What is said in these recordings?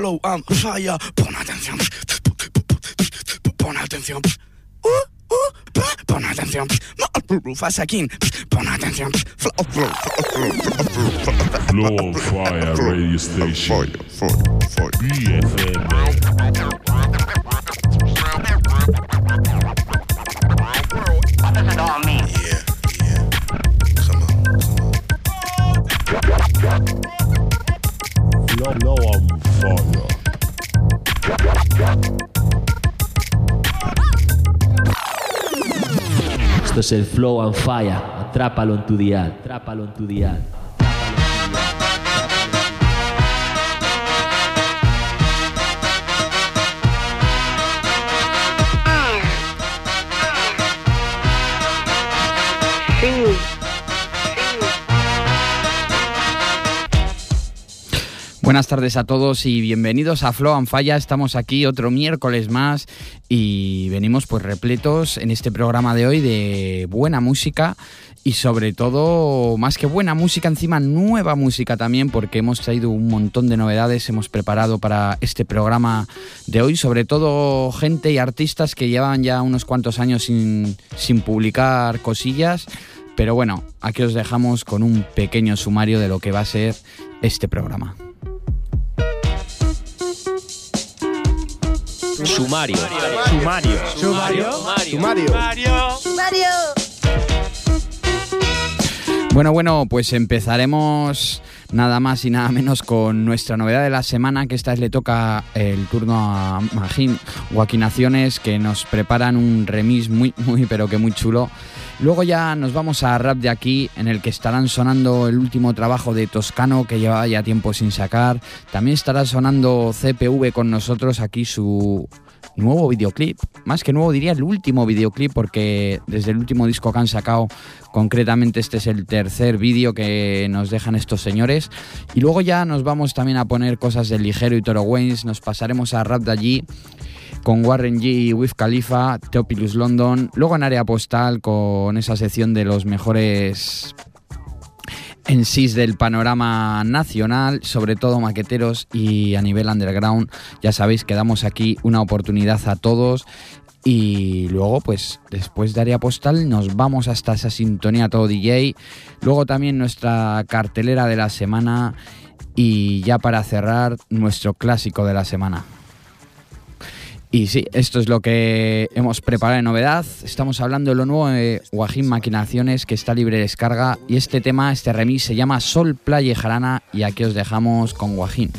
flow and fire. Pon atención. Pon atención. Uh, uh, pon atención. Rufasa King. Pon atención. Flow, flow, Flow on Fire Radio Station. BFM. Es el Flow and Fire. Atrápalo en tu dial. Atrápalo en tu dial. Buenas tardes a todos y bienvenidos a Flow and Falla. Estamos aquí otro miércoles más y venimos pues repletos en este programa de hoy de buena música y sobre todo, más que buena música, encima nueva música también porque hemos traído un montón de novedades, hemos preparado para este programa de hoy, sobre todo gente y artistas que llevan ya unos cuantos años sin, sin publicar cosillas. Pero bueno, aquí os dejamos con un pequeño sumario de lo que va a ser este programa. Sumario. Sumario. Sumario. Sumario. Bueno, bueno, pues empezaremos nada más y nada menos con nuestra novedad de la semana, que esta vez le toca el turno a Magín Guaquinaciones, que nos preparan un remix muy, muy, pero que muy chulo. Luego ya nos vamos a rap de aquí, en el que estarán sonando el último trabajo de Toscano, que lleva ya tiempo sin sacar. También estará sonando CPV con nosotros aquí su nuevo videoclip. Más que nuevo diría el último videoclip, porque desde el último disco que han sacado, concretamente este es el tercer vídeo que nos dejan estos señores. Y luego ya nos vamos también a poner cosas del Ligero y Toro Waynes, nos pasaremos a rap de allí con Warren G y Wiz Khalifa, Teopilus London, luego en área postal con esa sección de los mejores en sí del panorama nacional, sobre todo maqueteros y a nivel underground. Ya sabéis que damos aquí una oportunidad a todos. Y luego, pues después de área postal, nos vamos hasta esa sintonía todo DJ. Luego también nuestra cartelera de la semana. Y ya para cerrar, nuestro clásico de la semana. Y sí, esto es lo que hemos preparado de novedad. Estamos hablando de lo nuevo de Guajín Maquinaciones, que está libre de descarga. Y este tema, este remix, se llama Sol, Playa y Jarana. Y aquí os dejamos con Guajín.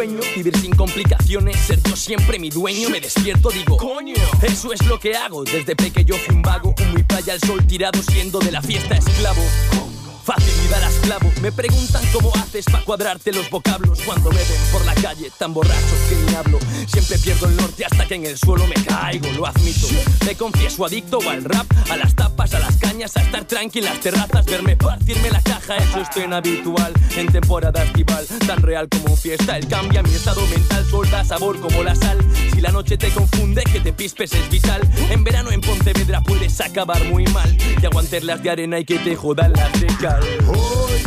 Sueño, vivir sin complicaciones, ser yo siempre mi dueño. Me despierto, digo, coño, eso es lo que hago. Desde pequeño fui un vago, un muy playa al sol tirado, siendo de la fiesta esclavo. Facilidad a esclavo, me preguntan cómo haces para cuadrarte los vocablos cuando me ven por la calle tan borrachos que ni hablo. Siempre pierdo el norte hasta que en el suelo me caigo, lo admito. Me confieso adicto al rap, a las tapas, a las cañas, a estar tranqui en las terrazas, verme partirme la caja, eso es tan habitual en temporada estival, tan real como fiesta. El cambia mi estado mental, solda sabor como la sal. Si la noche te confunde, que te pispes es vital. En verano en Pontevedra puedes acabar muy mal. Y aguantar las de arena y que te jodan las de cal. Hoy,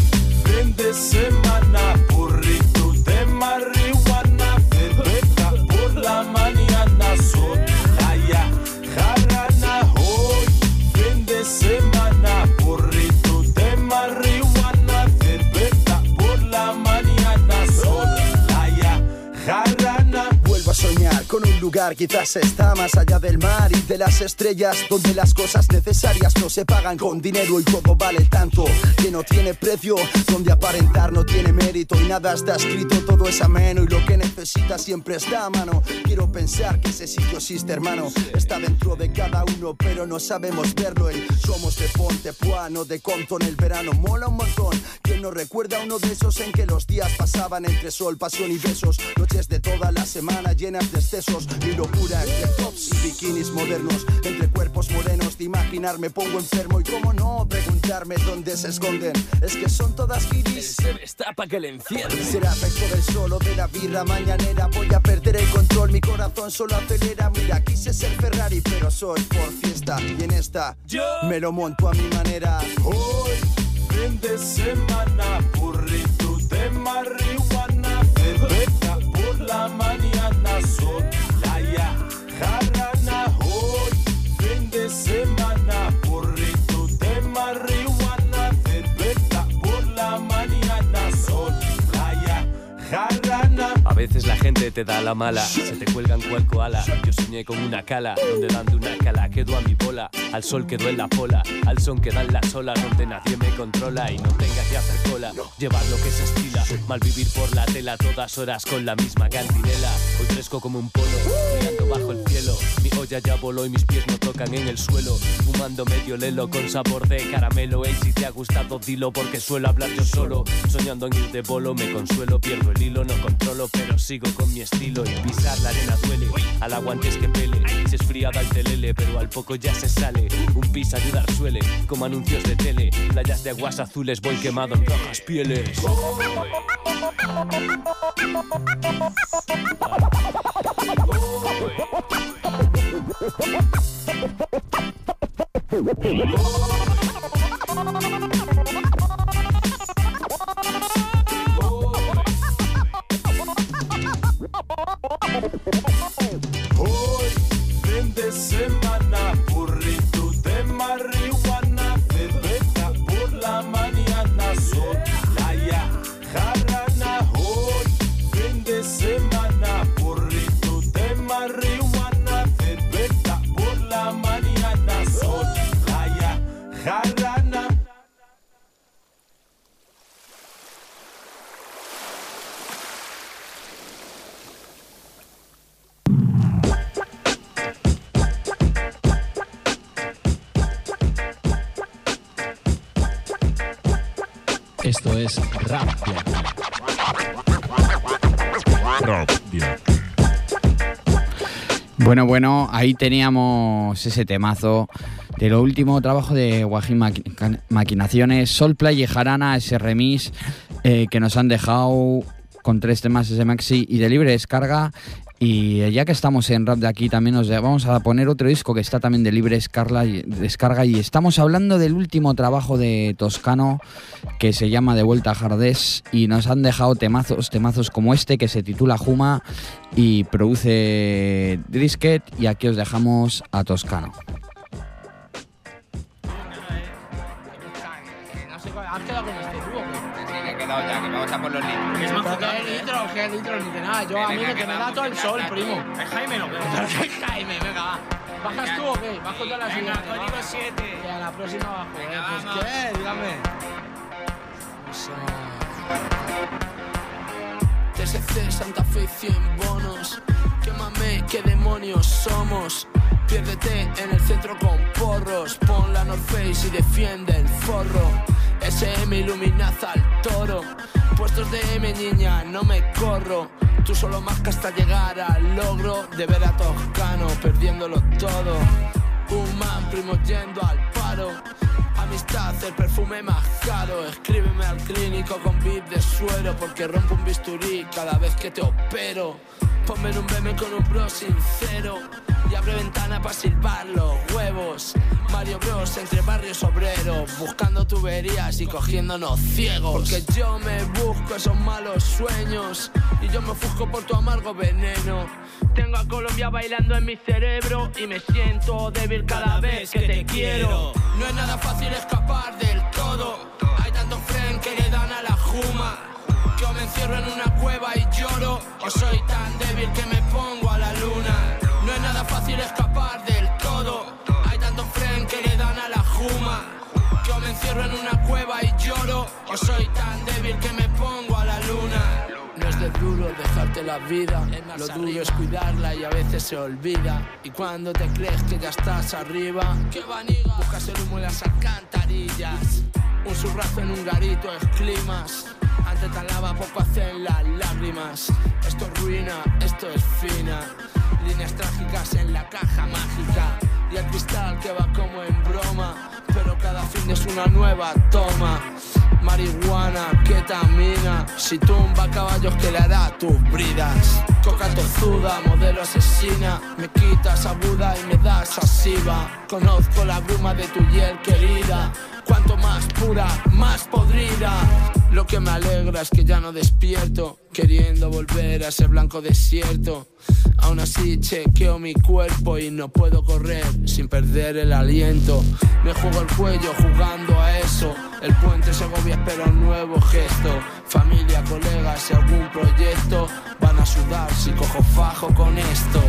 fin de semana, quizás está más allá del mar y de las estrellas donde las cosas necesarias no se pagan con dinero y todo vale tanto que no tiene precio donde aparentar no tiene mérito y nada está escrito todo es ameno y lo que necesitas siempre está a mano. Quiero pensar que ese sitio existe hermano está dentro de cada uno pero no sabemos verlo. El somos de Ponte Pua no de Compton el verano mola un montón. Quien no recuerda uno de esos en que los días pasaban entre sol pasión y besos noches de toda la semana llenas de excesos y locuras de tops y bikinis modernos entre cuerpos morenos. De imaginar me pongo enfermo y cómo no preguntarme dónde se esconden. Es que son todas guiris. Se destapa que le encierre. Será efecto del solo de la birra mañanera. Voy a perder el control, mi corazón solo acelera. Mira, quise ser Ferrari, pero soy por fiesta. Y en esta Yo me lo monto a mi manera. Hoy, fin de semana, burrito de marihuana, veces la gente te da la mala, se te cuelgan cual koala. Yo soñé con una cala, donde dando una cala quedo a mi bola. Al sol quedó en la pola, al son que dan las olas, donde nadie me controla y no tenga que hacer cola. Llevar lo que se estila, mal vivir por la tela, todas horas con la misma cantinela. Hoy fresco como un polo, brillando bajo el cielo. Mi olla ya voló y mis pies no tocan en el suelo. Fumando medio lelo con sabor de caramelo. Ey, si te ha gustado, dilo porque suelo hablar yo solo. Soñando en ir de bolo, me consuelo, pierdo el hilo, no controlo, pero sigo con mi estilo. Y pisar la arena duele, al agua antes que pele. Si es fría da el telele, pero al poco ya se sale. Un pis ayudar suele, como anuncios de tele. Playas de aguas azules, voy quemado en rojas pieles. Oh, oh, oh. Esto es Rap. Rap Diac. Bueno, bueno, ahí teníamos ese temazo de lo último trabajo de Guajin Maqui- Maquinaciones, Soulplay y Jarana, ese remix eh, que nos han dejado con tres temas ese maxi y de libre descarga. Y ya que estamos en rap de aquí, también nos vamos a poner otro disco que está también de libre descarga. y estamos hablando del último trabajo de Toscano que se llama De Vuelta a Jardés y nos han dejado temazos, temazos como este que se titula Juma y produce Drisket y aquí os dejamos a Toscano. Litros? ¿Qué litros? Ni que nada. Yo a mí Venga, que que me da todo el sol, primo. ¿Es Jaime o qué? ¿Qué Jaime? Venga, va. ¿Bajas tú o qué? Bajo yo a la Venga, siguiente. código va. 7. Que a la próxima bajo. Venga, ¿eh? Pues qué, dígame. TSC, Santa Fe, 100 bonos. Quémame, qué demonios somos. Piérdete en el centro con porros. Pon la North Face y defiende el forro. SM iluminaza al toro. Puestos de M, niña, no me corro. Tú solo marca hasta llegar al logro de ver a Toscano perdiéndolo todo. Un man primo yendo al paro. Amistad, el perfume más caro. Escríbeme al clínico con beat de suero. Porque rompo un bisturí cada vez que te opero. Ponme en un BM con un bro sincero. Y abre ventana para silbar los huevos. Mario Bros entre barrios obreros. Buscando tuberías y cogiéndonos ciegos. Porque yo me busco esos malos sueños. Y yo me ofusco por tu amargo veneno. Tengo a Colombia bailando en mi cerebro. Y me siento débil cada vez que te quiero. No es nada fácil escapar del todo. Hay tantos fren que le dan a la juma. Que o me encierro en una cueva. O soy tan débil que me pongo a la luna. No es nada fácil escapar del todo. Hay tantos fren que le dan a la juma. Que o me encierro en una cueva y lloro. O soy tan débil que me pongo a la luna. No es de duro dejarte la vida, lo duro es cuidarla y a veces se olvida. Y cuando te crees que ya estás arriba, que buscas el humo en las alcantarillas. Un surrazo en un garito es climas. Ante tan lava poco hacen las lágrimas. Esto es ruina, esto es fina. líneas trágicas en la caja mágica y el cristal que va como en broma, pero cada fin es una nueva toma. Marihuana, ketamina, si tumba caballos que le hará tus bridas. Coca tozuda, modelo asesina, me quitas aguda y me das asiva. Conozco la bruma de tu hiel querida, cuanto más pura, más podrida. Lo que me alegra es que ya no despierto, queriendo volver a ese blanco desierto. Aún así chequeo mi cuerpo y no puedo correr sin perder el aliento. Me juego el cuello jugando a eso. El puente Segovia espera un nuevo gesto. Familia, colegas y algún proyecto van a sudar si cojo fajo con esto.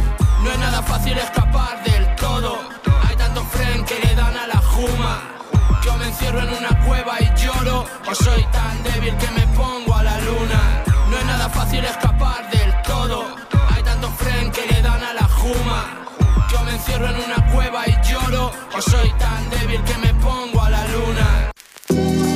No es nada fácil escapar del todo. Hay tantos fren que le dan a la juma. Me encierro en una cueva y lloro. O soy tan débil que me pongo a la luna. No es nada fácil escapar del todo. Hay tantos fren que le dan a la juma. Yo me encierro en una cueva y lloro. O soy tan débil que me pongo a la luna.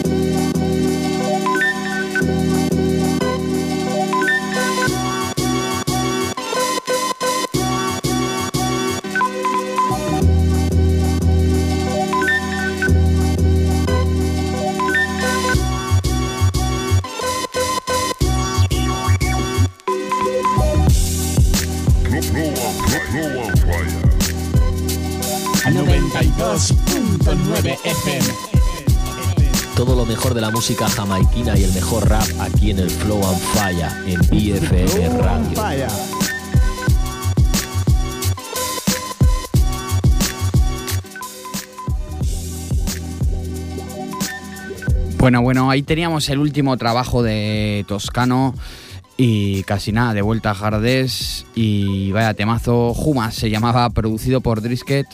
De la música jamaiquina y el mejor rap aquí en el Flow and Fire en BFM Radio. Bueno, bueno, ahí teníamos el último trabajo de Toscano y casi nada, de vuelta a Jardés y vaya temazo, Jumas se llamaba, producido por Drisket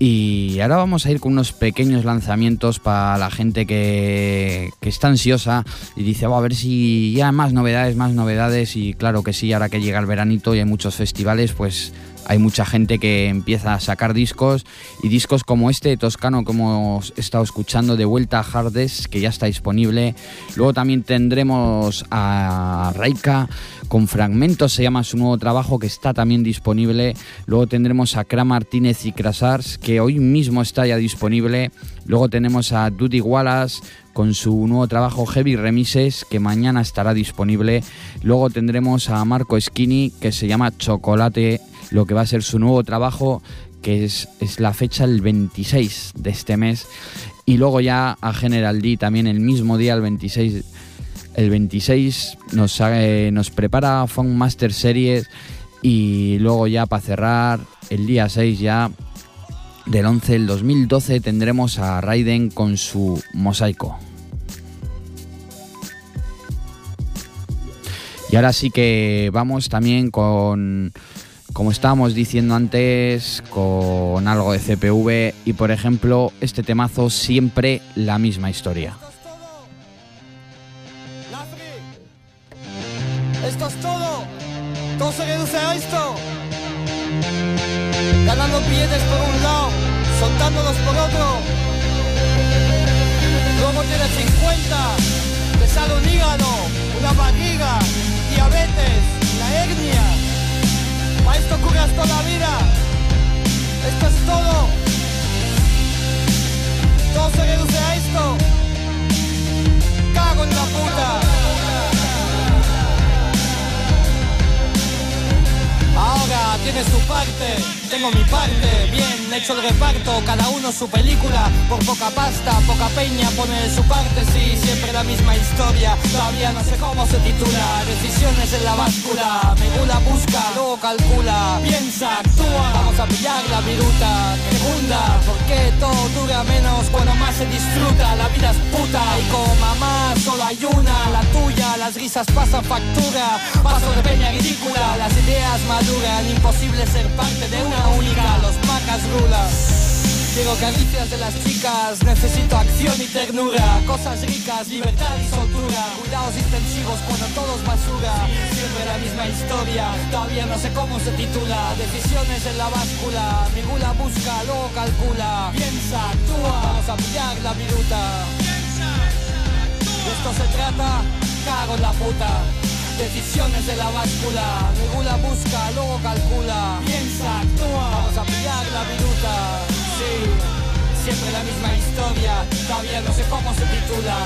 y ahora vamos a ir con unos pequeños lanzamientos para la gente que, que está ansiosa y dice, va a ver si ya más novedades, más novedades y claro que sí, ahora que llega el veranito y hay muchos festivales, pues hay mucha gente que empieza a sacar discos y discos como este Toscano que hemos estado escuchando de vuelta a Hardes que ya está disponible. Luego también tendremos a Raika con fragmentos, se llama su nuevo trabajo que está también disponible. Luego tendremos a Kra Martínez y Krasars que hoy mismo está ya disponible. Luego tenemos a Duty Wallace con su nuevo trabajo Heavy Remises que mañana estará disponible. Luego tendremos a Marco Skinny que se llama Chocolate lo que va a ser su nuevo trabajo, que es, es, la fecha el 26 de este mes. Y luego ya a General D también el mismo día, el 26, el 26 nos, eh, nos prepara Funk Master Series y luego ya para cerrar el día 6 ya del 11 del 2012 tendremos a Raiden con su mosaico. Y ahora sí que vamos también con como estábamos diciendo antes, con algo de CPV y por ejemplo, este temazo siempre la misma historia. No sé cómo se titula.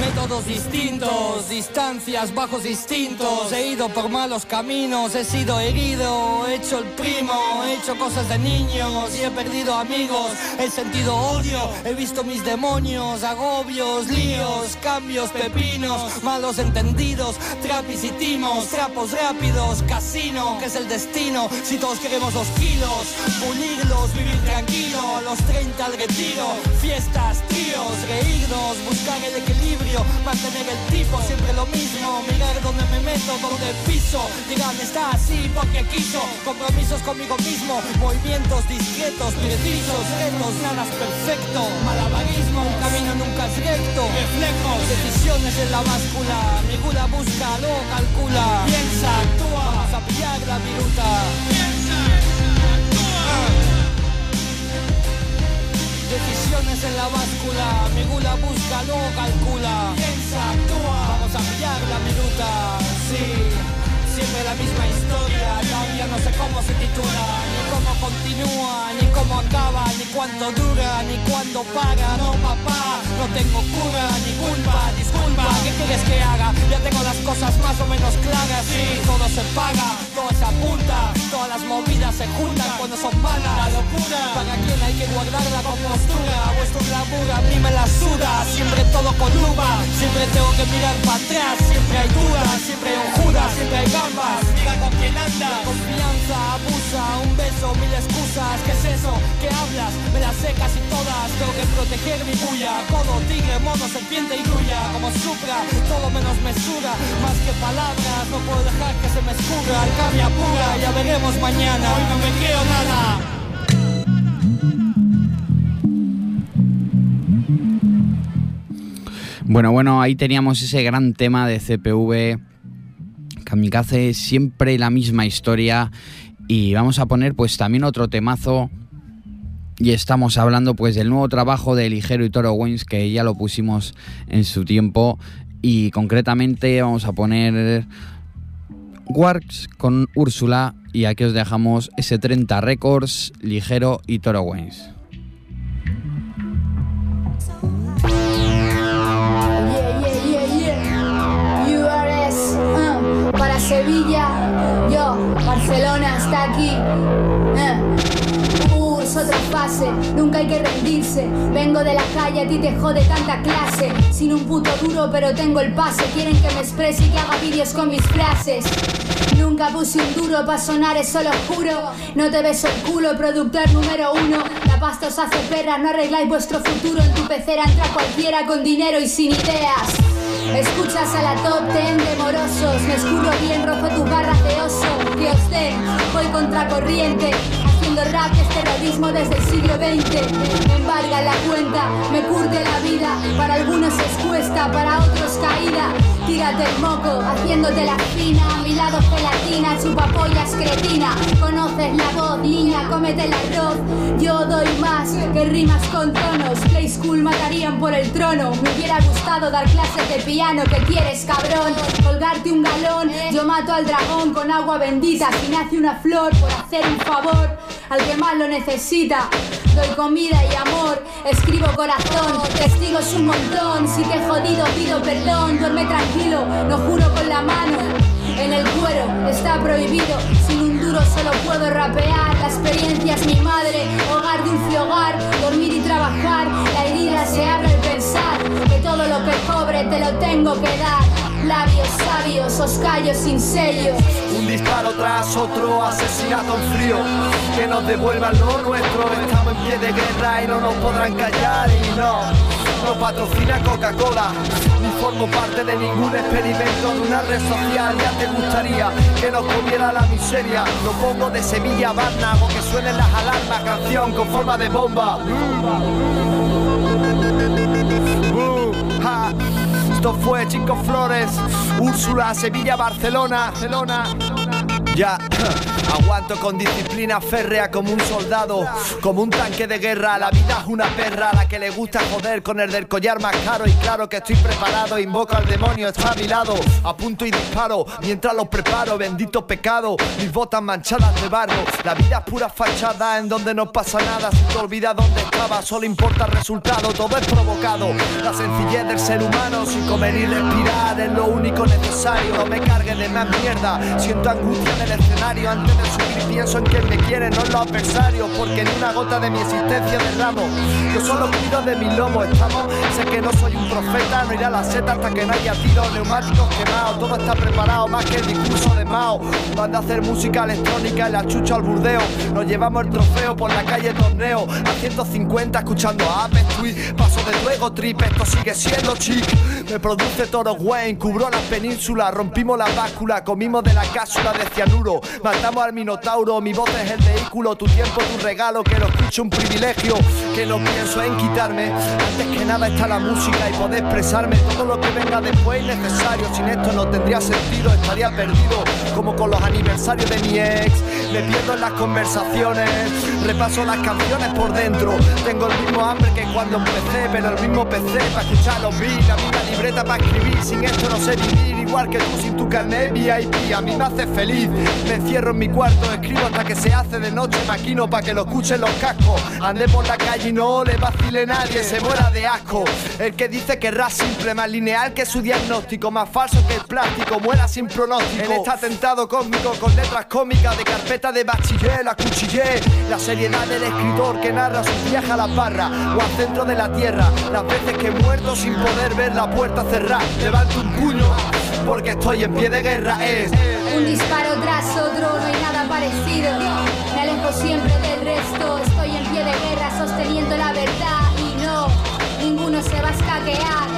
Métodos distintos, distancias, bajos distintos. He ido por malos caminos, he sido herido, he hecho el primo, he hecho cosas de niños y he perdido amigos. He sentido odio, he visto mis demonios, agobios, líos, cambios, pepinos, malos entendidos, trapis y timos, trapos rápidos, casino, que es el destino. Si todos queremos los kilos, pulirlos, vivir tranquilo, los 30 al retiro fiestas, tríos, reírnos, buscar el equilibrio, mantener el tipo, siempre lo mismo, mirar dónde me meto, dónde piso, digan está así porque quiso, compromisos conmigo mismo, movimientos discretos, precisos, retos, nada es perfecto, malabarismo, un camino nunca es recto, reflejos, decisiones en la báscula, mi gula busca, luego calcula, piensa, actúa, vamos a pillar la viruta. Decisiones en la báscula, mi gula busca, luego calcula. Piensa, actúa, vamos a pillar la minuta, sí. La misma historia, todavía no sé cómo se titula, ni cómo continúa, ni cómo acaba, ni cuánto dura, ni cuándo para. No, papá, no tengo cura, ni culpa, disculpa, ¿qué quieres que haga? Ya tengo las cosas más o menos claras, sí, todo se paga, todo se apunta, todas las movidas se juntan cuando son malas. La locura, para quien hay que guardar la compostura, vuestro glamour a mí me la suda, siempre todo con lupa, siempre tengo que mirar para atrás, siempre hay dudas, siempre hay un Judas, siempre hay gambas, con quién anda, confianza, abusa, un beso, mil excusas, ¿qué es eso? ¿Qué hablas? Me las sé casi todas, tengo que proteger mi bulla, codo, tigre, mono, serpiente y grulla, como supra, todo menos mesura, más que palabras, no puedo dejar que se me escurra, alcabia pura, ya veremos mañana, hoy no me creo nada. Bueno, bueno, ahí teníamos ese gran tema de CPV. Kamikaze, siempre la misma historia. Y vamos a poner pues también otro temazo. Y estamos hablando pues del nuevo trabajo de Ligero y Toro Waynes que ya lo pusimos en su tiempo. Y concretamente vamos a poner Works con Úrsula. Y aquí os dejamos ese 30 Records, Ligero y Toro Waynes. Sevilla, yo, Barcelona, está aquí. Es nunca hay que rendirse. Vengo de la calle, a ti te jode tanta clase. Sin un puto duro, pero tengo el pase. Quieren que me exprese y que haga vídeos con mis frases. Nunca puse un duro para sonar, eso lo juro. No te beso el culo, productor número uno. La pasta os hace perra, no arregláis vuestro futuro. En tu pecera entra cualquiera con dinero y sin ideas. Escuchas a la top ten de morosos. Me escurro bien, rojo tus barras de oso. Que os den, voy contracorriente. Haciendo rap es terrorismo desde el siglo XX. Me embarga la cuenta, me curte la vida. Para algunos es cuesta, para otros caída. Tírate el moco, haciéndote la fina. A mi lado gelatina, chupapollas cretina. Conoces la voz, niña, cómete el arroz. Yo doy más que rimas con tonos. Play School matarían por el trono. Me hubiera gustado dar clases de piano. que quieres, cabrón? Colgarte un galón. Yo mato al dragón con agua bendita. Si nace una flor por hacer un favor al que más lo necesita. Doy comida y amor, escribo corazón, testigos un montón. Si te he jodido, pido perdón. Duerme tranquilo, no juro con la mano. En el cuero está prohibido, sin un duro solo puedo rapear. La experiencia es mi madre, hogar de un hogar, dormir y trabajar. La herida se abre al pensar que todo lo que cobre te lo tengo que dar. Labios sabios, os callo sin sello. Un disparo tras otro, asesinato en frío. Que nos devuelvan lo nuestro. Estamos en pie de guerra y no nos podrán callar. Y no, no patrocina Coca-Cola. Ni formo parte de ningún experimento de una red social. Ya te gustaría que nos comiera la miseria. Lo pongo de Sevilla Barna, que suenen las alarmas. Canción con forma de bomba. Uh, ja. Esto fue Chico Flores, Úrsula, Sevilla, Barcelona, Barcelona. Ya, aguanto con disciplina férrea como un soldado, como un tanque de guerra. La vida es una perra a la que le gusta joder con el del collar más caro. Y claro que estoy preparado, invoco al demonio, está. Apunto y disparo mientras los preparo. Bendito pecado, mis botas manchadas de barro. La vida es pura fachada en donde no pasa nada. Si te olvidas dónde estaba, solo importa el resultado. Todo es provocado. La sencillez del ser humano, sin comer y respirar, es lo único necesario. No me carguen de más mierda. Siento angustia en el escenario antes de subir. Pienso en quien me quiere, no en los adversarios. Porque ni una gota de mi existencia derramo. Yo solo cuido de mi lomo, estamos. Sé que no soy un profeta, no iré a la seta hasta que no haya tiros neumáticos quemados. Todo está preparado, más que el discurso de Mao. Van a hacer música electrónica y la chucha al burdeo. Nos llevamos el trofeo por la calle torneo. A 150 escuchando a Apex Twin. Paso de luego trip, esto sigue siendo chic. Me produce Toro Wayne, cubrió la península, rompimos la báscula, comimos de la cápsula de cianuro. Matamos al minotauro, mi voz es el vehículo, tu tiempo, tu regalo, que lo escucho un privilegio. Que no pienso en quitarme. Antes que nada está la música y poder expresarme. Todo lo que venga después es necesario. Sin esto no tendría sentido, estaría perdido. Como con los aniversarios de mi ex. Me pierdo en las conversaciones. Repaso las canciones por dentro. Tengo el mismo hambre que cuando empecé, pero el mismo PC para escuchar los beats. La misma libreta para escribir. Sin esto no sé vivir. Igual que tú sin tu carnet VIP. A mí me hace feliz. Me encierro en mi cuarto, escribo hasta que se hace de noche. Maquino para que lo escuchen los cascos. Ande por la calle y no le vacile nadie. Se muera de asco. El que dice que rap simple, más lineal que su diagnóstico. Más falso que el plástico. Muera sin pronóstico. En este atentado cósmico con letras cómicas de carpeta de bachiller, la cuchillé. La seriedad del escritor que narra su viaje a la barra o al centro de la tierra. Las veces que he muerto sin poder ver la puerta cerrar. Levanto un puño porque estoy en pie de guerra. Es Un disparo tras otro, no hay nada parecido. Me alejo siempre del resto, estoy en pie de guerra sosteniendo la verdad y no, ninguno se va a escaquear.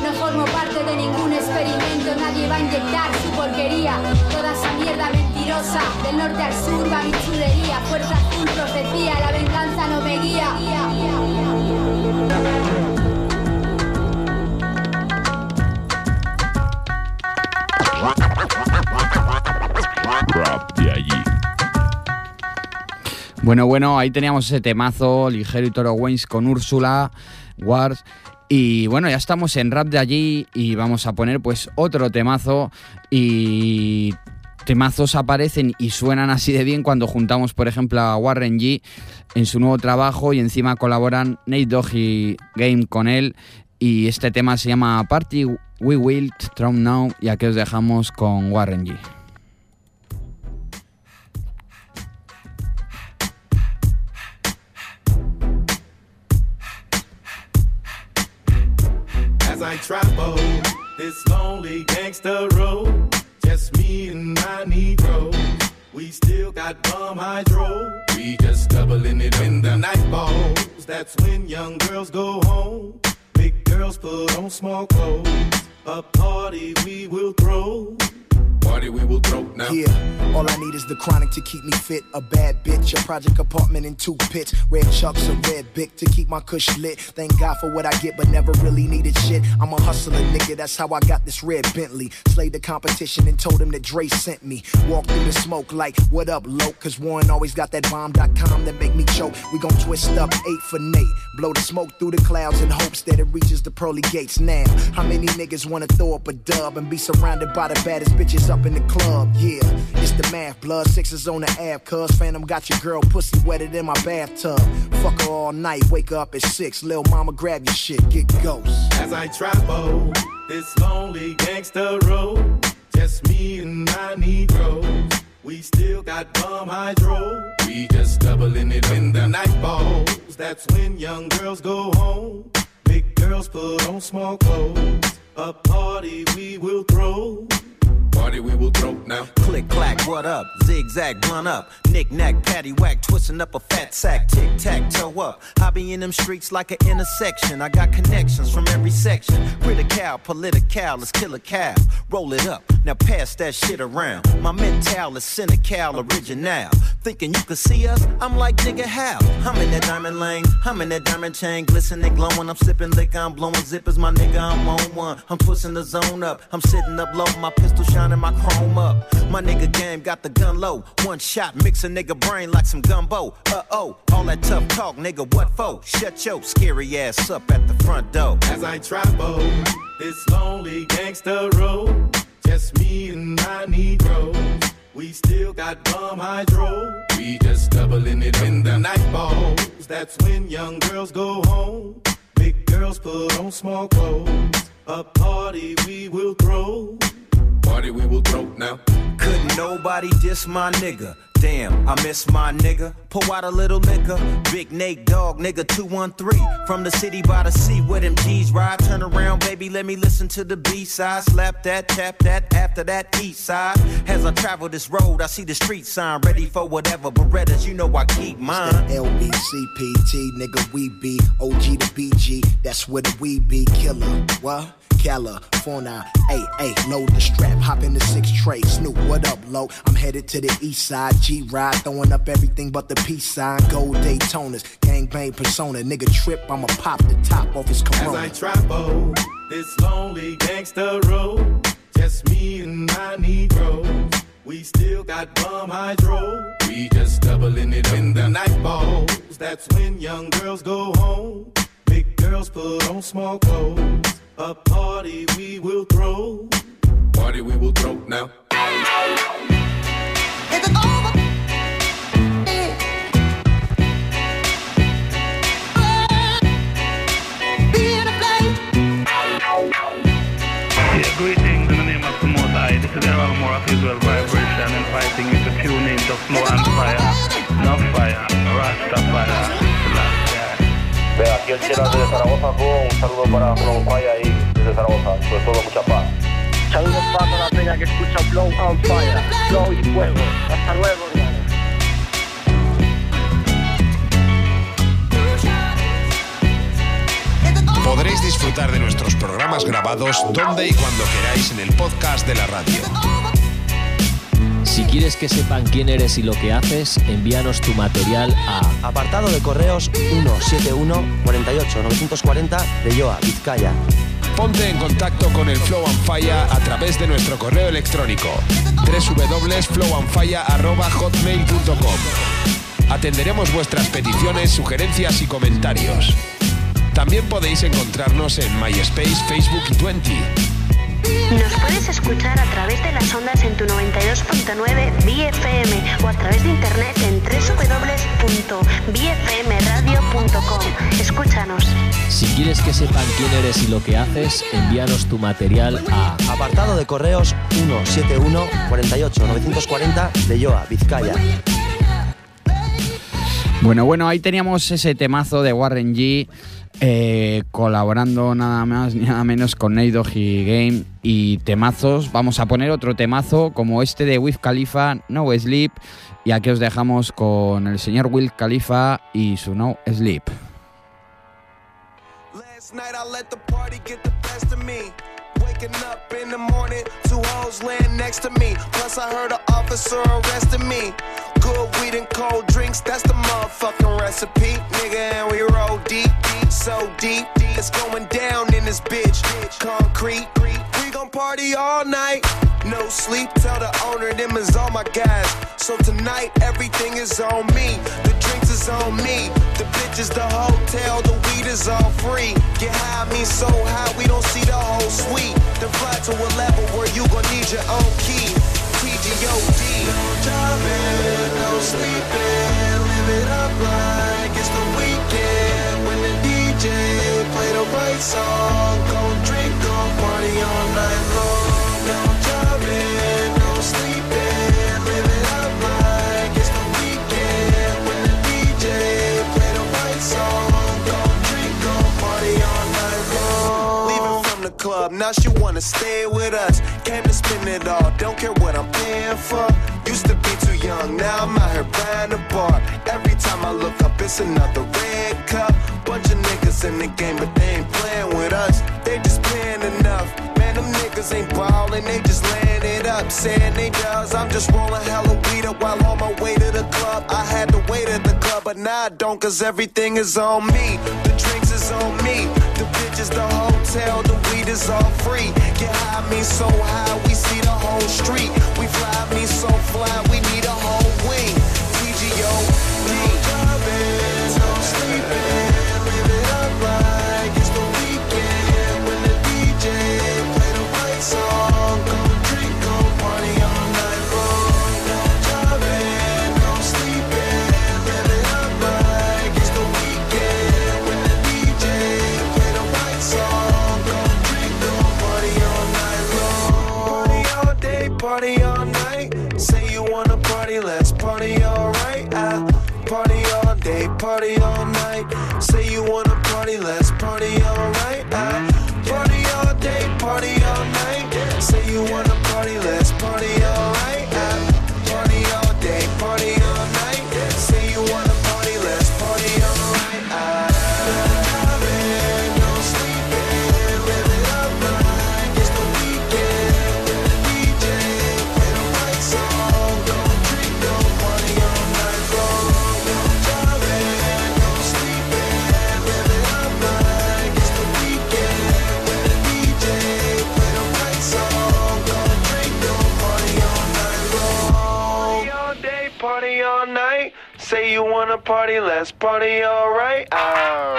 No formo parte de ningún experimento, nadie va a inyectar su porquería. Toda esa mierda mentirosa, del norte al sur va mi chulería. Fuerza azul, profecía, la venganza no me guía. Rap de allí. Bueno, bueno, ahí teníamos ese temazo, Ligero y Toro Waynes con Úrsula, Wars. Y bueno, ya estamos en rap de allí y vamos a poner pues otro temazo y temazos aparecen y suenan así de bien cuando juntamos por ejemplo a Warren G en su nuevo trabajo y encima colaboran Nate Dogg y Game con él y este tema se llama Party We Will Trump Now y aquí os dejamos con Warren G. I travel this lonely gangster road. Just me and my Negro. We still got bum hydro. We just doubling it when the night falls. That's when young girls go home. Big girls put on small clothes. A party we will throw. Party we will throw now. Yeah, all I need is the chronic to keep me fit. A bad bitch, a project apartment in two pits. Red chucks, a red bic to keep my cush lit. Thank God for what I get, but never really needed shit. I'm a hustler, nigga, that's how I got this red Bentley. Slayed the competition and told him that Dre sent me. Walk through the smoke like, what up, low? Cause Warren always got that bomb.com that make me choke. We gon' twist up eight for Nate. Blow the smoke through the clouds in hopes that it reaches the pearly gates now. How many niggas wanna throw up a dub and be surrounded by the baddest bitches up in the club? Yeah, it's the math. Blood sixes on the app, cuz Phantom got your girl pussy wetted in my bathtub. Fuck her all night, wake up at six. Lil' mama, grab your shit, get ghost. as I travel this lonely gangster road. Just me and my Negroes. We still got bum hydro. We just doubling it when the night falls. That's when young girls go home. Big girls put on small clothes. A party we will throw. Party we will throw now. Click clack, what up? Zigzag, run up. Knick knack, patty whack, twisting up a fat sack. Tic tac, toe up. I be in them streets like an intersection. I got connections from every section. Critical, political, let's kill a cow. Roll it up. Now pass that shit around. My mental is cynical, original. Thinking you could see us? I'm like, nigga, how? I'm in that diamond lane, I'm in that diamond chain, glistening, glowing. I'm sipping liquor, I'm blowing zippers, my nigga, I'm on one. I'm twisting the zone up, I'm sitting up low, my pistol shining, my chrome up. My nigga game got the gun low, one shot, mix a nigga brain like some gumbo. Uh oh, all that tough talk, nigga, what for? Shut your scary ass up at the front door. As I travel this lonely gangster road, just me and my Negroes. We still got bum hydro. We just doubling it in the night balls. That's when young girls go home. Big girls put on small clothes. A party we will throw. Party we will throw now. Couldn't nobody diss my nigga. Damn, I miss my nigga. Pour out a little liquor. Big Nate Dog, nigga 213. From the city by the sea where them G's ride. Turn around, baby, let me listen to the B side. Slap that, tap that, after that east side. As I travel this road, I see the street sign. Ready for whatever. but Berettas, you know I keep mine. LBCPT, nigga, we be OG to BG. That's where the we be killer. What? California, hey, hey, load the strap, hop in the six tray. Snoop, what up, low? I'm headed to the east side, G ride, throwing up everything but the peace sign. Gold Daytonas, gang bang persona, nigga trip, I'ma pop the top off his As I travel this lonely gangster road, just me and my Negroes. We still got bum hydro. We just doubling it in the night balls. That's when young girls go home. Big girls put on small clothes. A party we will throw. Party we will throw now. Yeah, aquí el chela desde Zaragoza, un saludo para Flow Fire ahí desde Zaragoza, sobre todo mucha paz. Saludos para toda la peña que escucha Flow on Fire, Flow y Fuego. Hasta luego, hermano. Podréis disfrutar de nuestros programas grabados donde y cuando queráis en el podcast de la radio. Si quieres que sepan quién eres y lo que haces, envíanos tu material a Apartado de correos 171 48 940 de Yoa, Vizcaya. Ponte en contacto con el Flow and Fire a través de nuestro correo electrónico www.flowandfire.hotmail.com Atenderemos vuestras peticiones, sugerencias y comentarios. También podéis encontrarnos en MySpace, Facebook y Twenty. Nos puedes escuchar a través de las ondas en tu 92.9 BFM o a través de internet en www.bfmradio.com. Escúchanos. Si quieres que sepan quién eres y lo que haces, envíanos tu material a Apartado de correos 171 48 940 de Yoa, Vizcaya. Bueno, bueno, ahí teníamos ese temazo de Warren G. eh, colaborando nada más ni nada menos con Nate y Game y temazos. Vamos a poner otro temazo como este de Wiz Khalifa, No Sleep. Y aquí os dejamos con el señor Will Khalifa y su No Sleep. Plus I heard officer arresting me. Good weed and cold drinks, that's the motherfucking recipe. Nigga, and we roll deep, deep, so deep. It's going down in this bitch. Concrete, we gon' party all night. No sleep, tell the owner them is all my guys. So tonight everything is on me. The drinks is on me. The bitches, the hotel, the weed is all free. Get high, me so high we don't see the whole suite. Then fly to a level where you gon' need your own key. TGOD. No driving, no sleeping. Live it up like it's the weekend. When the DJ play the right song, gon' drink, gon' party all night long. No driving, club, now she wanna stay with us. Came to spend it all, don't care what I'm paying for. Used to be too young, now I'm out here buying a bar. Every time I look up, it's another red cup. Bunch of niggas in the game, but they ain't playing with us. They just paying enough. Man, them niggas ain't ballin', they just laying it up. Saying they does, I'm just rolling hella weed up while on my way to the club. I had to wait at the club, but now I don't, cause everything is on me. The drinks is on me, the bitches, the hotel, the weed is all free. Get high, me so high, we see the whole street. We fly, me so fly, we need a whole party, let's party alright. Oh.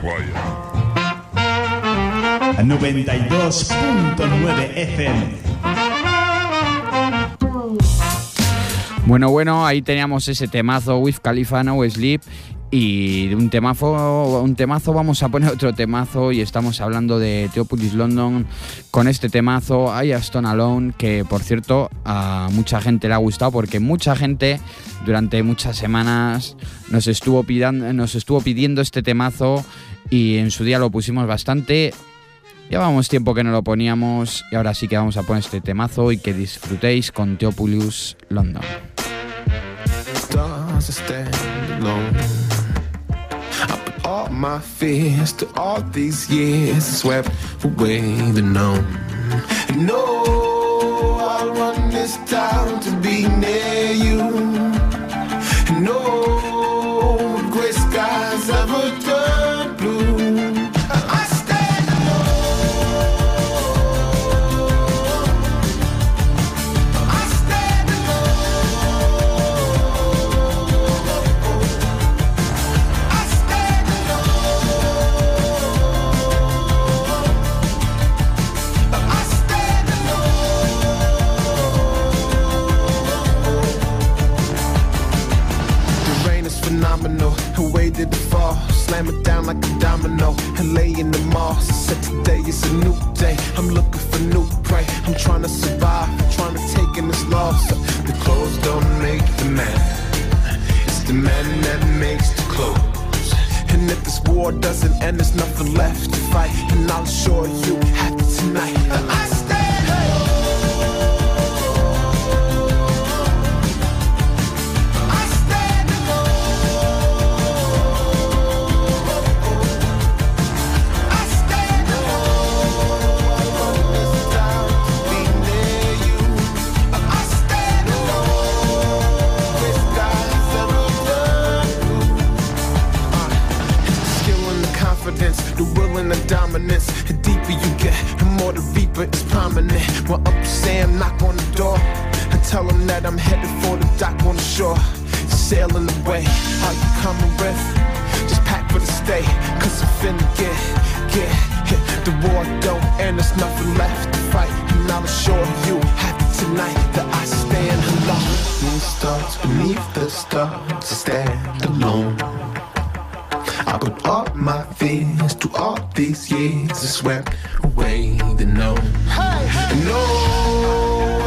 Fire. 92.9 FM. Bueno, bueno, ahí teníamos ese temazo With Khalifa No Sleep y un temazo, un temazo vamos a poner otro temazo y estamos hablando de Theopolis London con este temazo I Stone Alone que por cierto a mucha gente le ha gustado porque mucha gente durante muchas semanas nos estuvo pidiendo, nos estuvo pidiendo este temazo y en su día lo pusimos bastante. Llevamos tiempo que no lo poníamos y ahora sí que vamos a poner este temazo y que disfrutéis con Theopolis London. All my fears to all these years swept away the known. No, I'll run this town to be near you. No, lay in the moss. Said today is a new day. I'm looking for new prey. I'm trying to survive, trying to take in this loss. The clothes don't make the man. It's the man that makes the clothes. And if this war doesn't end, there's nothing left to fight. And I'll assure you, happy tonight. The reaper is prominent. When up Sam knock on the door, I tell him that I'm headed for the dock on the shore. Sailing away, how you coming with? Just pack for the stay, cause I'm finna get, get hit. The war don't end, there's nothing left to fight. And I'll assure you, happy tonight that I stand alone. These stars beneath the stars, I stand alone. I put all my fears to all these years. And swept away the no. And no,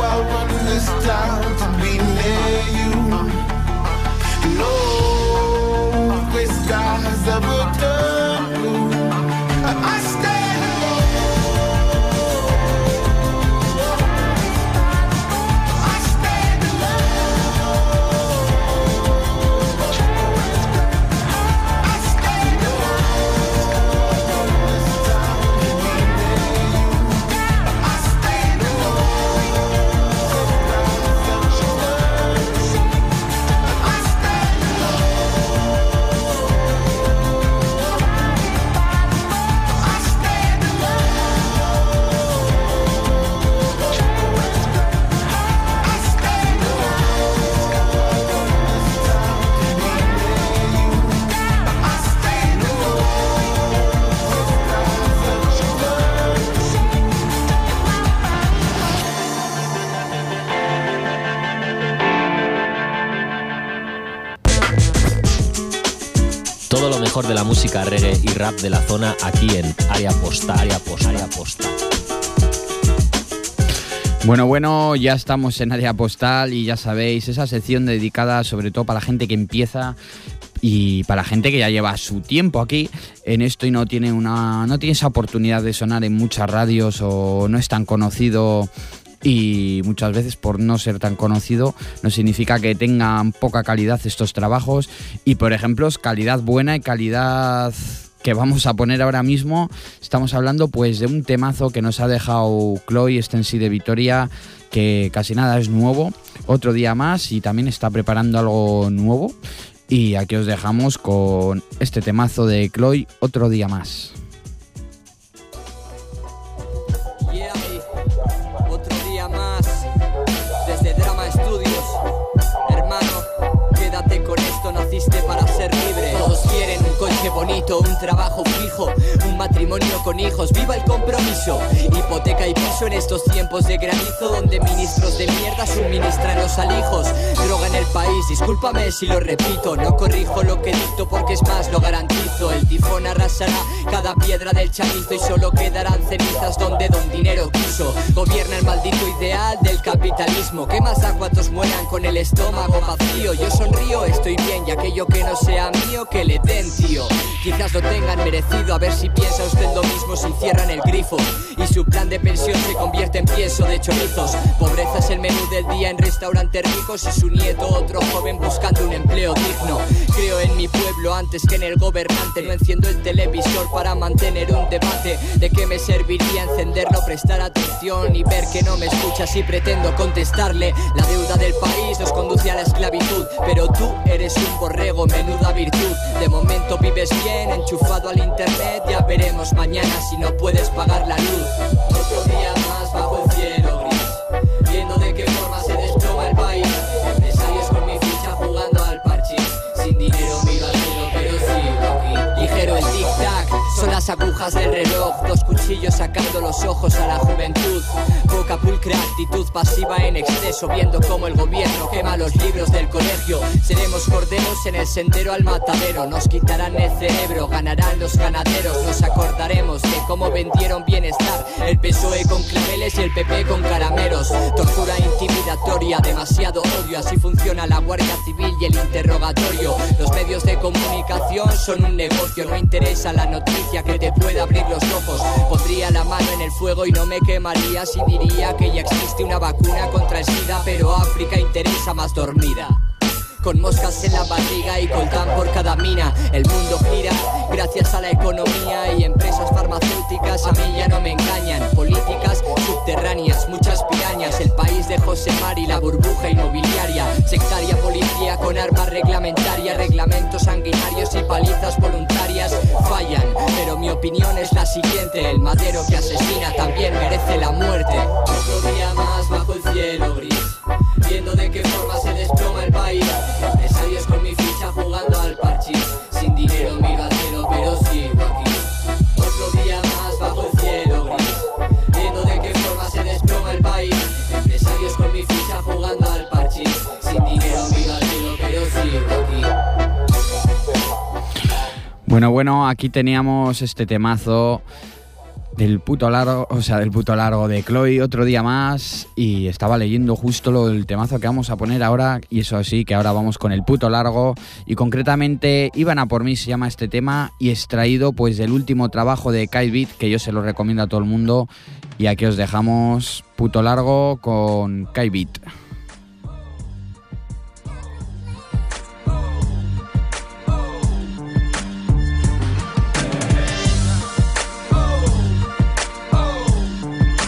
I run this town de la música reggae y rap de la zona aquí en Área Posta, Área Posta, Área Posta. Bueno, bueno, ya estamos en área postal y ya sabéis, esa sección dedicada sobre todo para la gente que empieza y para la gente que ya lleva su tiempo aquí en esto y no tiene una no tiene esa oportunidad de sonar en muchas radios o no es tan conocido y muchas veces por no ser tan conocido no significa que tengan poca calidad estos trabajos. Y por ejemplo calidad buena y calidad que vamos a poner ahora mismo. Estamos hablando pues de un temazo que nos ha dejado Chloe Stensi de Vitoria que casi nada es nuevo. Otro día más y también está preparando algo nuevo. Y aquí os dejamos con este temazo de Chloe otro día más bonito, un trabajo fijo, un matrimonio con hijos, viva el compromiso. Hipoteca y piso en estos tiempos de granizo donde ministros de mierda suministran los alijos. Droga en el país, discúlpame si lo repito, no corrijo lo que dicto porque es más, lo garantizo. El tifón arrasará cada piedra del chamizo y solo quedarán cenizas donde don dinero quiso. Gobierna el maldito ideal del capitalismo. ¿Qué más da cuantos mueran con el estómago vacío? Yo sonrío, estoy bien y aquello que no sea mío que le den, tío. Quizás lo tengan merecido, a ver si piensa usted lo mismo si cierran el grifo y su plan de pensión se convierte en pienso de chorizos. Pobreza es el menú del día en restaurantes ricos y su nieto otro joven buscando un empleo digno. Creo en mi pueblo antes que en el gobernante. No enciendo el televisor para mantener un debate. ¿De qué me serviría encenderlo, prestar atención y ver que no me escuchas y pretendo contestarle? La deuda del país nos conduce a la esclavitud, pero tú eres un borrego, menuda virtud. De momento vives bien, enchufado al internet. Ya veremos mañana si no puedes pagar la luz. Otro día más bajo el cielo gris, viendo de qué forma se desploma el país. Empresarios con mi ficha jugando al parchís. Sin dinero miro al cielo, pero sigo aquí. Ligero el tic-tac, son las agujas del reloj. Dos cuchillos sacando los ojos a la juventud. Poca pulcra actitud pasiva en exceso, viendo cómo el gobierno quema los libros del colegio. Seremos corderos en el sendero al matadero. Nos quitarán el cerebro, ganarán los ganaderos. Nos acordaremos de cómo vendieron bienestar. El PSOE con claveles y el PP con caramelos. Tortura intimidatoria, demasiado odio. Así funciona la Guardia Civil y el interrogatorio. Los medios de comunicación son un negocio. No interesa la noticia que te pueda abrir los ojos. Pondría la mano en el fuego y no me quemaría si diría que ya existe una vacuna contra el SIDA, pero África interesa más dormida. Con moscas en la barriga y coltán por cada mina. El mundo gira gracias a la economía y empresas farmacéuticas a mí ya no me engañan. Políticas subterráneas, muchas pirañas. El país de José Mari, la burbuja inmobiliaria. Sectaria policía con armas reglamentarias, reglamentos sanguinarios y palizas voluntarias. Fallan, pero mi opinión es la siguiente. El madero que asesina también merece la muerte. Otro día más bajo el cielo gris. Viendo de qué forma se desploma el país. Empresarios con mi ficha jugando al parchís. Sin dinero miro al cielo, pero sigo aquí. Otro día más bajo el cielo gris. Viendo de qué forma se desploma el país. Empresarios con mi ficha jugando al parchís. Sin dinero miro al cielo, pero sigo aquí. Bueno, bueno, aquí teníamos este temazo del puto largo, o sea, del puto largo de Chloe otro día más y estaba leyendo justo lo del temazo que vamos a poner ahora y eso sí, que ahora vamos con el puto largo y concretamente Iban a por mí se llama este tema y extraído pues del último trabajo de Kyle Beat que yo se lo recomiendo a todo el mundo y aquí os dejamos puto largo con Kyle Beat.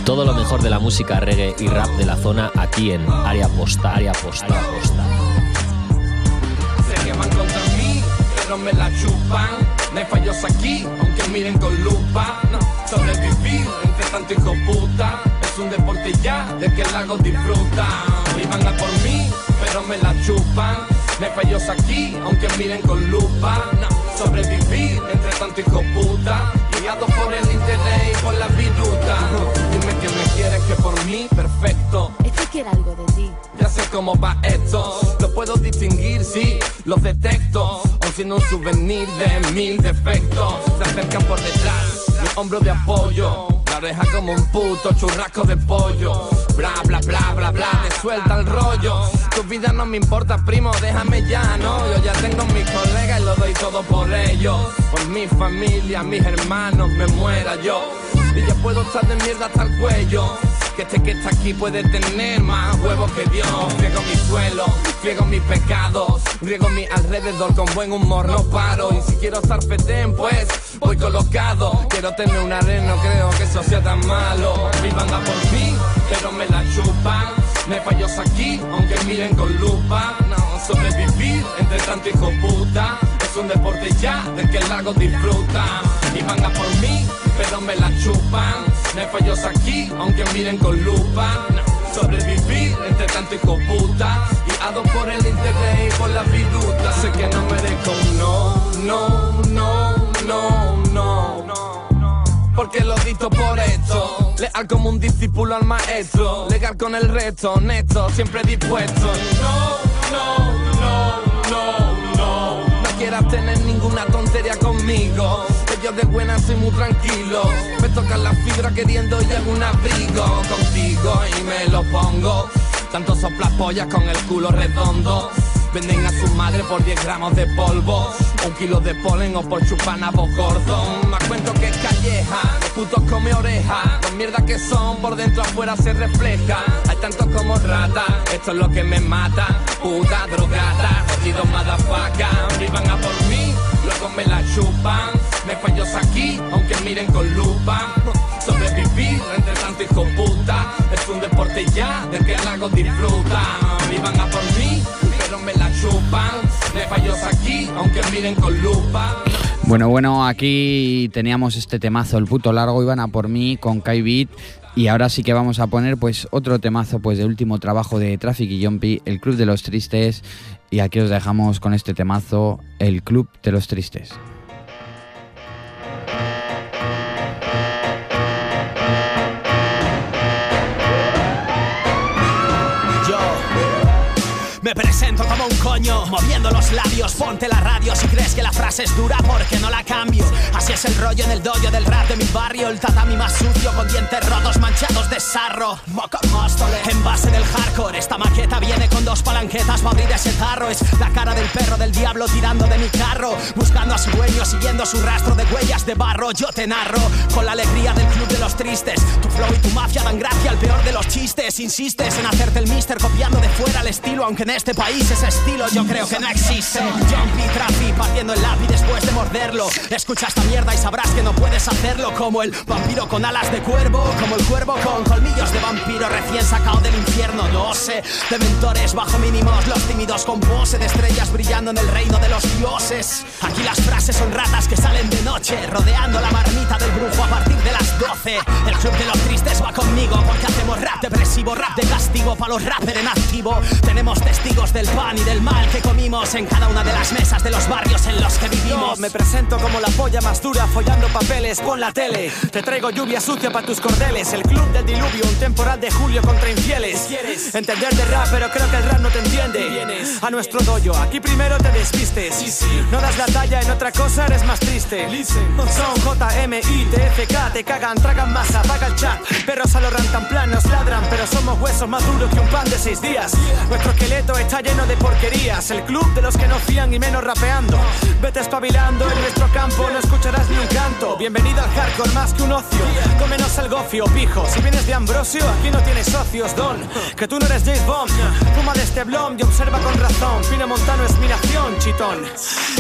Todo lo mejor de la música reggae y rap de la zona aquí en Área Posta, Área Posta, Área Posta. Se queman contra mí, pero me la chupan. No hay fallos aquí, aunque miren con lupa. Sobrevivir entre tanto hijo puta. Es un deporte ya, de que el lago disfruta. Iban a por mí, pero me la chupan. No hay fallos aquí, aunque miren con lupa. Sobrevivir entre tanto hijo puta. Por el interés y por la viruta. Dime que me quieres que por mí, perfecto. Es que quiero algo de ti. Ya sé cómo va esto, lo puedo distinguir, sí, los detecto. siendo un souvenir de mil defectos. Se acercan por detrás, mi hombro de apoyo. La oreja como un puto churrasco de pollo. Bla, bla, bla, bla, bla, te suelta el rollo. Tu vida no me importa, primo, déjame ya, ¿no? Yo ya tengo mis colegas y lo doy todo por ellos. Por mi familia, mis hermanos, me muera yo. Y ya puedo estar de mierda hasta el cuello. Que este que está aquí puede tener más huevos que Dios. Friego mi suelo, friego mis pecados. Riego mi alrededor con buen humor, no paro. Y si quiero estar fetén, pues voy colocado. Quiero tener una red, no creo que eso sea tan malo. Mi banda por mí, pero me la chupan. Hay fallos aquí, aunque miren con lupa. No, sobrevivir entre tanto hijo puta. Es un deporte ya del que el lago disfruta. Y van a por mí, pero me la chupan. No hay fallos aquí, aunque miren con lupa. Sobrevivir entre tanto puta. Y a dos por el internet y por la viruta. Sé que no merezco un no, no, no, no, no. Porque lo dito por esto. Leal como un discípulo al maestro. Legal con el resto, honesto, siempre dispuesto. No, no, no, no, no. No quieras tener ninguna tontería conmigo. Yo de buena soy muy tranquilo. Me tocan la fibra queriendo y algún abrigo contigo y me lo pongo. Tanto soplas pollas con el culo redondo. Venden a su madre por 10 gramos de polvo. Un kilo de polen o por chupanabos gordos. Más cuento que calleja. Los putos come oreja. Con mierda que son, por dentro afuera se refleja. Hay tantos como rata. Esto es lo que me mata. Puta drogada. Jodidos motherfucker. Vivan a por mí. Luego me la chupan. Me fallos aquí, aunque miren con lupa. Sobrevivir entre tanto hijo puta. Es un deporte ya del que el lago disfruta. Vivan a por mí, pero me la chupan. Me fallos aquí, aunque miren con lupa. Bueno, bueno, aquí teníamos este temazo, el puto largo, iban a por mí con Kai Beat. Y ahora sí que vamos a poner pues otro temazo pues de último trabajo de Traffic y Jumpy, el Club de los Tristes. Y aquí os dejamos con este temazo, el Club de los Tristes. Presento como un coño, moviendo los labios. Ponte la radio si crees que la frase es dura, porque no la cambio. Así es el rollo en el dojo del rap de mi barrio. El tatami más sucio con dientes rotos manchados de sarro. Moca Móstoles. En base del hardcore, esta maqueta viene con dos palanquetas para abrir ese tarro. Es la cara del perro del diablo tirando de mi carro. Buscando a su dueño, siguiendo su rastro de huellas de barro. Yo te narro con la alegría del club de los tristes. Tu flow y tu mafia dan gracia al peor de los chistes. Insistes en hacerte el mister copiando fuera el estilo, aunque en este país ese estilo yo creo que no existe. Jumpy Trafi partiendo el lápiz después de morderlo. Escucha esta mierda y sabrás que no puedes hacerlo como el vampiro con alas de cuervo, como el cuervo con colmillos de vampiro recién sacado del infierno. No sé, de mentores bajo mínimos, los tímidos con pose de estrellas brillando en el reino de los dioses. Aquí las frases son ratas que salen de noche, rodeando la marmita del brujo a partir de las 12. El club de los tristes va conmigo porque hacemos rap depresivo, rap de castigo para los rappers en activo. Tenemos testigos del pan y del mal que comimos en cada una de las mesas de los barrios en los que vivimos. Me presento como la polla más dura, follando papeles, pon la tele. Te traigo lluvia sucia para tus cordeles. El club del diluvio, un temporal de julio contra infieles. ¿Quieres entender de rap, pero creo que el rap no te entiende? Vienes a nuestro dojo, aquí primero te desvistes. No das la talla, en otra cosa eres más triste. Son J, M, I, T, F, K, te cagan, tragan masa, apaga el chat. Perros a lo rantan plan, nos ladran, pero somos huesos más duros que un pan de seis días. Nuestro esqueleto está lleno de porquerías. El club de los que no fían y menos rapeando. Vete espabilando en nuestro campo, no escucharás ni un canto. Bienvenido al hardcore más que un ocio. Cómenos el gofio, pijo. Si vienes de Ambrosio, aquí no tienes socios, don. Que tú no eres James Bond. Fuma de este blom y observa con razón. Pino Montano es mi nación, chitón.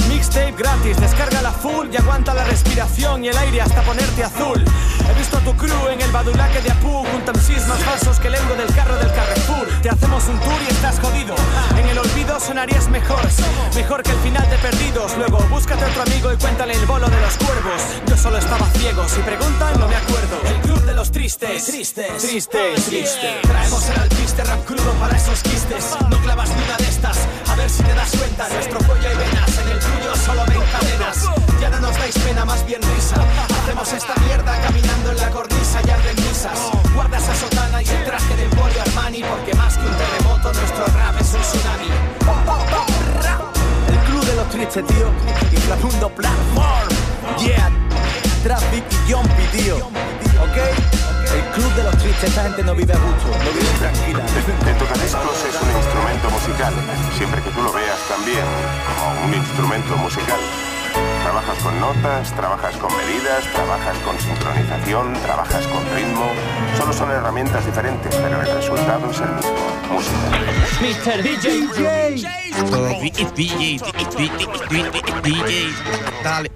Mixtape gratis, descarga la full y aguanta la respiración y el aire hasta ponerte azul. He visto a tu crew en el badulaque de Apu MCs más falsos que el del carro del Carrefour. Te hacemos un y estás jodido. En el olvido sonarías mejor, mejor que el final de Perdidos. Luego búscate otro amigo y cuéntale el bolo de los cuervos. Yo solo estaba ciego, si preguntan no me acuerdo. El club de los tristes, tristes, tristes, tristes. Traemos el alpiste rap crudo para esos quistes. No clavas ni una de estas, a ver si te das cuenta. Nuestro cuello hay venas, en el tuyo solo ven cadenas. Ya no nos dais pena, más bien se dio Inframundo Platform Yeah Traffic y John Pidio ¿Ok? El club de los tristes, esta gente no vive a gusto, no vive tranquila. De tocadiscos es un instrumento musical, siempre que tú lo veas también como un instrumento musical. Trabajas con notas, trabajas con medidas, trabajas con sincronización, trabajas con ritmo. Solo son herramientas diferentes, pero el resultado es el mismo. Música. Mr. DJ. Dale,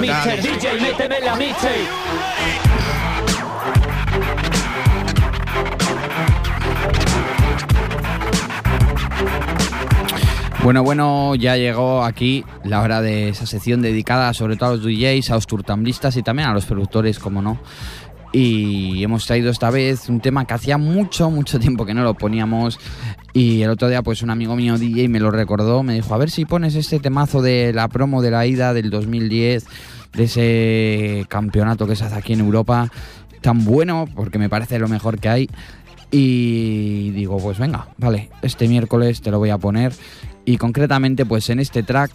Mr. DJ, méteme la mixtape. Bueno, bueno, ya llegó aquí la hora de esa sección dedicada sobre todo a los DJs, a los turtamblistas y también a los productores, como no. Y hemos traído esta vez un tema que hacía mucho, mucho tiempo que no lo poníamos. Y el otro día, pues un amigo mío DJ me lo recordó, me dijo, a ver si pones este temazo de la promo de la ida del 2010, de ese campeonato que se hace aquí en Europa, tan bueno, porque me parece lo mejor que hay. Y digo, pues venga, vale, este miércoles te lo voy a poner. Y concretamente, pues en este track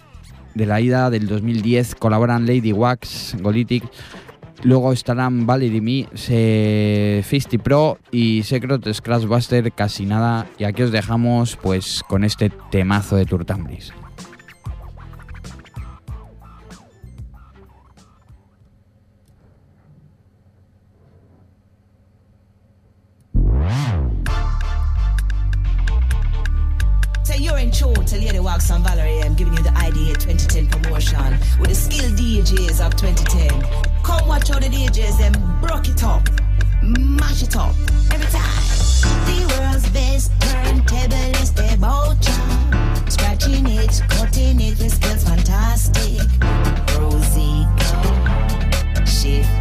de la ida del 2010 colaboran Lady Wax, Golitic, luego estarán Valerie Me, Fisty Pro y Secret Scratchbuster, casi nada. Y aquí os dejamos pues con este temazo de Turtamblis. You're tune to Lady Wax and Valerie. I'm giving you the IDA 2010 promotion with the skilled DJs of 2010. Come watch all the DJs and broke it up, mash it up every time. The world's best turntable is the Bocha. Scratching it, cutting it, the skills fantastic. Rosie go, shifty,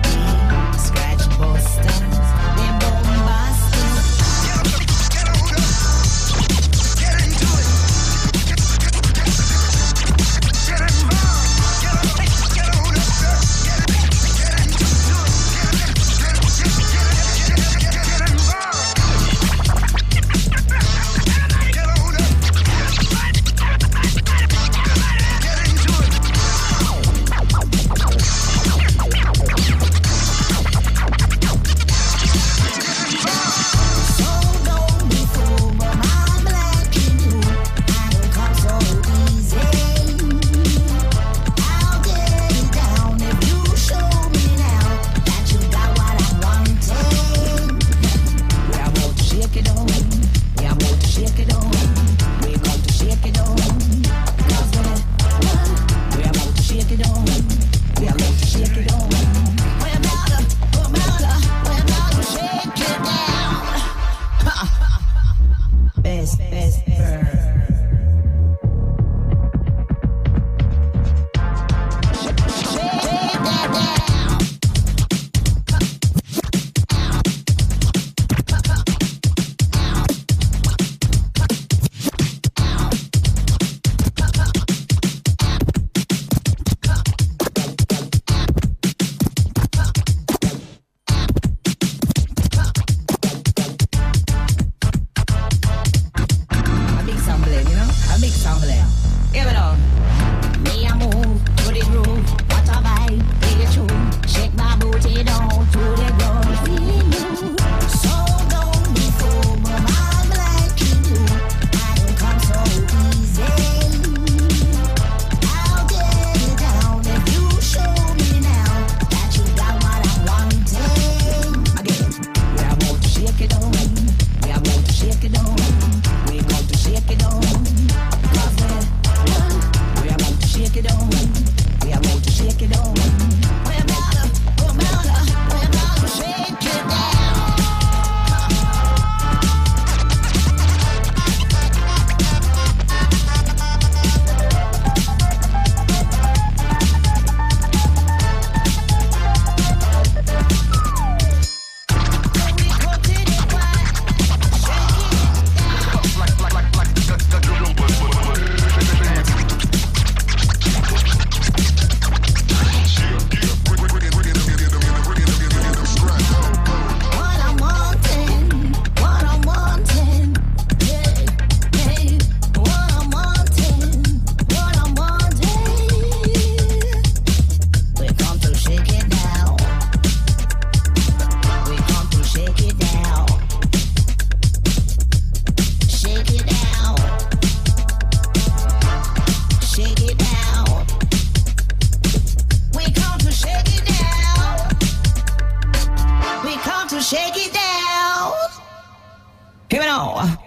Now.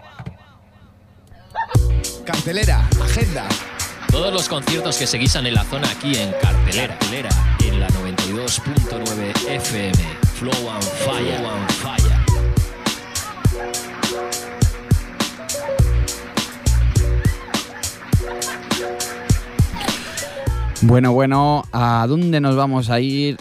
Cartelera, agenda. Todos los conciertos que se guisan en la zona aquí en Cartelera, Cartelera, en la 92.9 FM. Flow and Fire. Flow and Fire. Bueno, bueno, ¿a dónde nos vamos a ir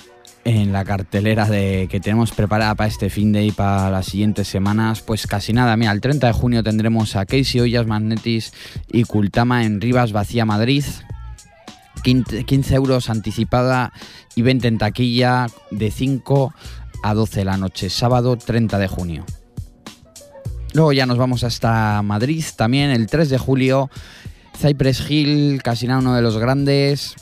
la cartelera de que tenemos preparada para este fin de y para las siguientes semanas? Pues casi nada, mira, el 30 de junio tendremos a Casey Ollas Magnetis y Cultama en Rivas Vacía Madrid. 15 euros anticipada y 20 en taquilla de 5 a 12 de la noche, sábado 30 de junio. Luego ya nos vamos hasta Madrid también el 3 de julio. Cypress Hill, casi nada uno de los grandes.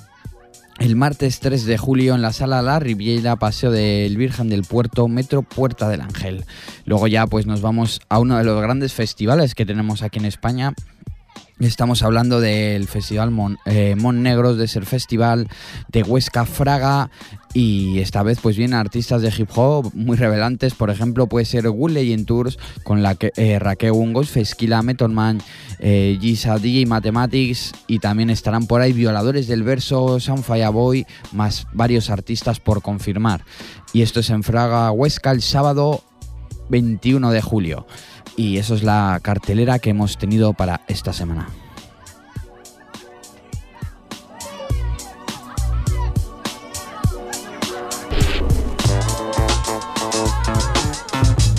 El martes 3 de julio en la sala La Riviera, Paseo del Virgen del Puerto, Metro Puerta del Ángel. Luego ya pues nos vamos a uno de los grandes festivales que tenemos aquí en España. Estamos hablando del Festival Mon, eh, Mon Negros, de ser Festival de Huesca Fraga y esta vez pues vienen artistas de hip hop muy revelantes, por ejemplo puede ser Wool en Tours con la que eh, Raquel Ungos, Fesquila, Method Man, eh, Gisa DJ Mathematics y también estarán por ahí Violadores del Verso, Sanfaya Boy, más varios artistas por confirmar. Y esto es en Fraga Huesca el sábado 21 de julio. Y eso es la cartelera que hemos tenido para esta semana.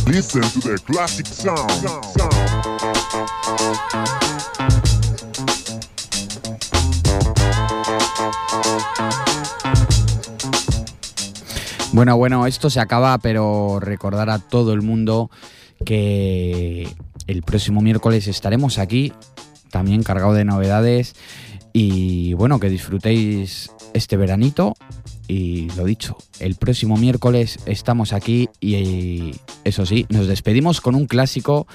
Listen to the classic sound. Bueno, bueno, esto se acaba, pero recordar a todo el mundo que el próximo miércoles estaremos aquí, también cargado de novedades. Y bueno, que disfrutéis este veranito. Y lo dicho, el próximo miércoles estamos aquí y eso sí, nos despedimos con un clásico,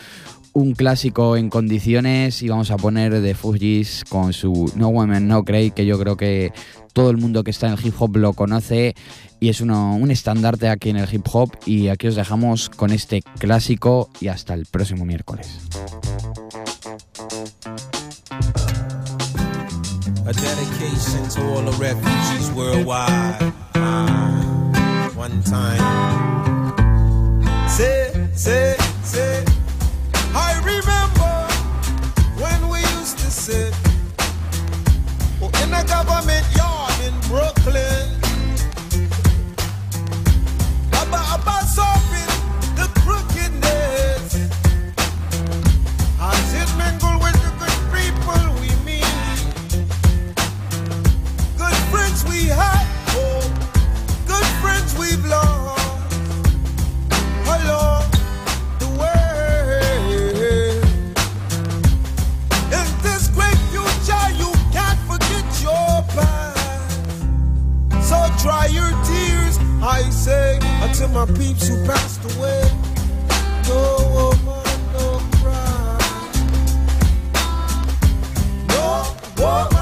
un clásico en condiciones y vamos a poner de Fujis con su No Women No Cray, que yo creo que todo el mundo que está en el hip hop lo conoce y es uno, un estandarte aquí en el hip hop y aquí os dejamos con este clásico y hasta el próximo miércoles. In a government yard in Brooklyn. your tears. I say until my peeps who passed away. No woman, no cry. No woman.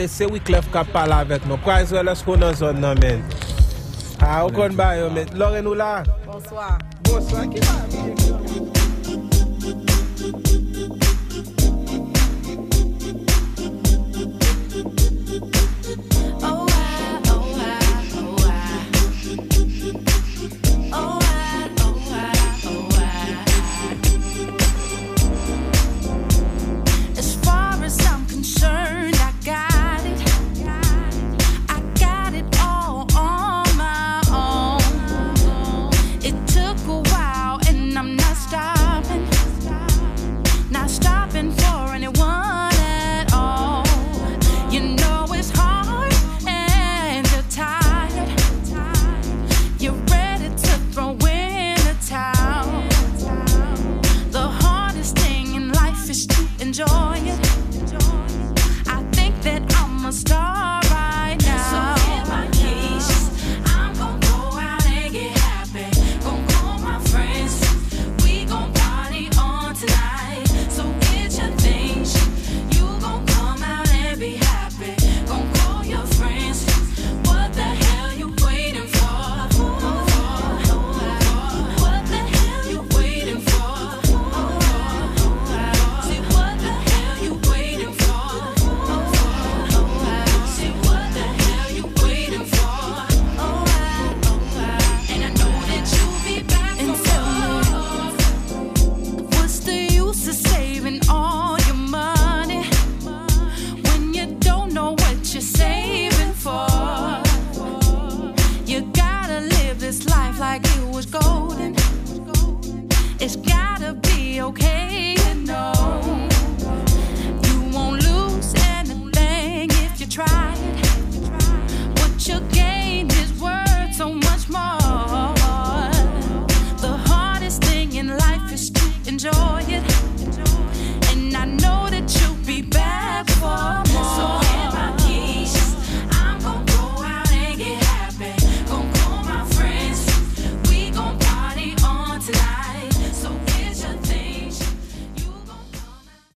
gade se Wyclef ka pala avèk nou. Kwa iswe lè skou nan zon nan men. A, ou kon bayo men. Lore nou la. Bonsoir. Bonsoir.